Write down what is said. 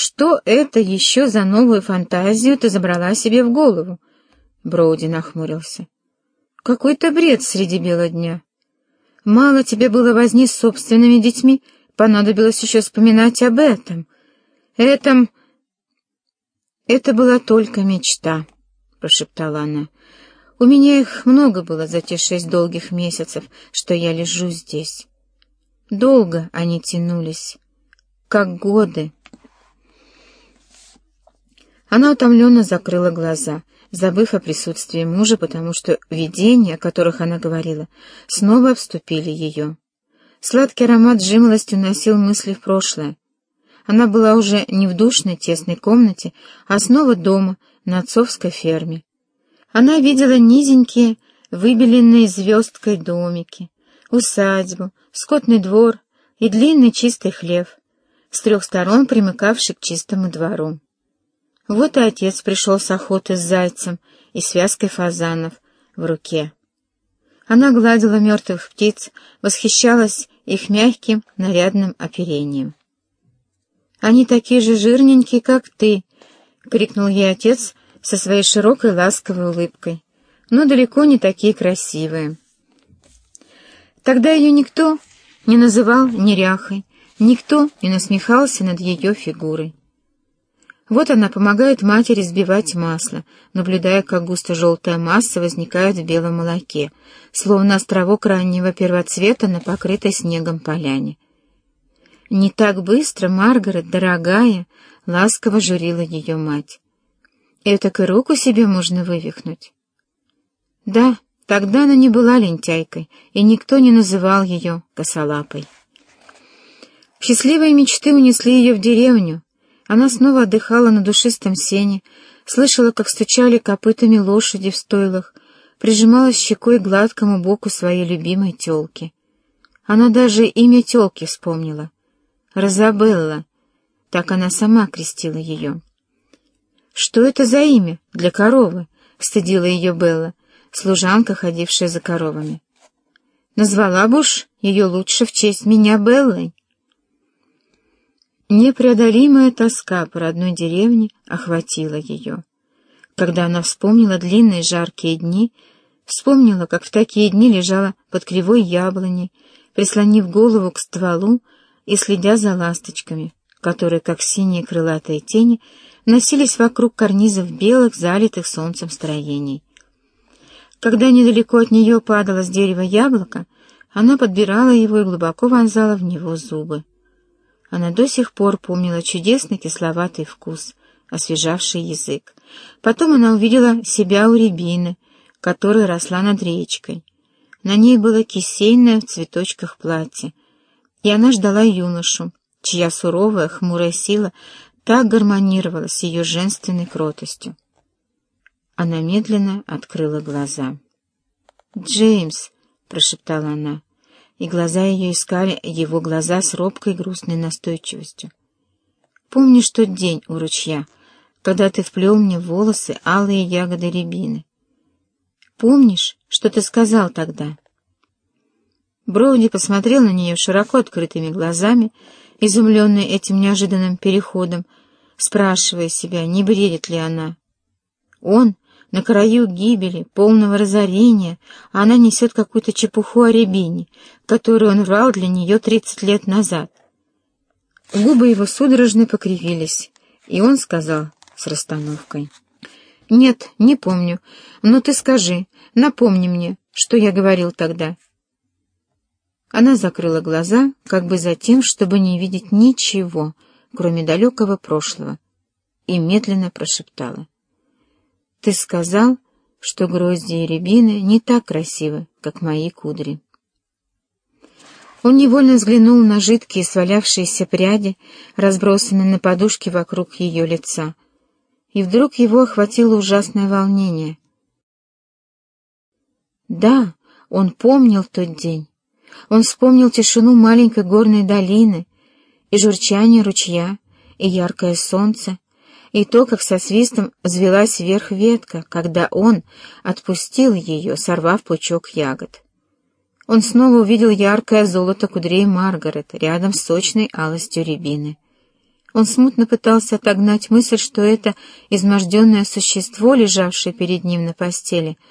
Что это еще за новую фантазию ты забрала себе в голову? Броуди нахмурился. Какой-то бред среди бела дня. Мало тебе было возни с собственными детьми, понадобилось еще вспоминать об этом. Этом... Это была только мечта, — прошептала она. У меня их много было за те шесть долгих месяцев, что я лежу здесь. Долго они тянулись, как годы. Она утомленно закрыла глаза, забыв о присутствии мужа, потому что видения, о которых она говорила, снова обступили ее. Сладкий аромат жимолости уносил мысли в прошлое. Она была уже не в душной тесной комнате, а снова дома, на отцовской ферме. Она видела низенькие, выбеленные звездкой домики, усадьбу, скотный двор и длинный чистый хлев, с трех сторон примыкавший к чистому двору. Вот и отец пришел с охоты с зайцем и связкой фазанов в руке. Она гладила мертвых птиц, восхищалась их мягким нарядным оперением. «Они такие же жирненькие, как ты!» — крикнул ей отец со своей широкой ласковой улыбкой, но далеко не такие красивые. Тогда ее никто не называл неряхой, никто не насмехался над ее фигурой. Вот она помогает матери сбивать масло, наблюдая, как густо-желтая масса возникает в белом молоке, словно островок раннего первоцвета на покрытой снегом поляне. «Не так быстро, Маргарет, дорогая!» — ласково журила ее мать. «Этак и руку себе можно вывихнуть». Да, тогда она не была лентяйкой, и никто не называл ее косолапой. Счастливые мечты унесли ее в деревню, она снова отдыхала на душистом сене, слышала, как стучали копытами лошади в стойлах, прижималась щекой к гладкому боку своей любимой тёлки. Она даже имя тёлки вспомнила. Розабелла. Так она сама крестила ее. «Что это за имя для коровы?» — стыдила ее Белла, служанка, ходившая за коровами. «Назвала бы уж ее лучше в честь меня Беллой». Непреодолимая тоска по родной деревне охватила ее. Когда она вспомнила длинные жаркие дни, вспомнила, как в такие дни лежала под кривой яблоней, прислонив голову к стволу и следя за ласточками, которые, как синие крылатые тени, носились вокруг карнизов белых, залитых солнцем строений. Когда недалеко от нее падало с дерева яблоко, она подбирала его и глубоко вонзала в него зубы. Она до сих пор помнила чудесный кисловатый вкус, освежавший язык. Потом она увидела себя у рябины, которая росла над речкой. На ней было кисейное в цветочках платье, и она ждала юношу, чья суровая, хмурая сила так гармонировала с ее женственной кротостью. Она медленно открыла глаза. «Джеймс!» — прошептала она и глаза ее искали его глаза с робкой грустной настойчивостью. «Помнишь тот день у ручья, когда ты вплел мне в волосы алые ягоды рябины? Помнишь, что ты сказал тогда?» Броуди посмотрел на нее широко открытыми глазами, изумленный этим неожиданным переходом, спрашивая себя, не бредит ли она. Он на краю гибели, полного разорения, а она несет какую-то чепуху о рябине, которую он врал для нее тридцать лет назад. Губы его судорожно покривились, и он сказал с расстановкой. «Нет, не помню, но ты скажи, напомни мне, что я говорил тогда». Она закрыла глаза, как бы за тем, чтобы не видеть ничего, кроме далекого прошлого, и медленно прошептала. Ты сказал, что грозди и рябины не так красивы, как мои кудри. Он невольно взглянул на жидкие свалявшиеся пряди, разбросанные на подушке вокруг ее лица, и вдруг его охватило ужасное волнение. Да, он помнил тот день. Он вспомнил тишину маленькой горной долины и журчание ручья, и яркое солнце, и то, как со свистом взвелась вверх ветка, когда он отпустил ее, сорвав пучок ягод. Он снова увидел яркое золото кудрей Маргарет рядом с сочной алостью рябины. Он смутно пытался отогнать мысль, что это изможденное существо, лежавшее перед ним на постели —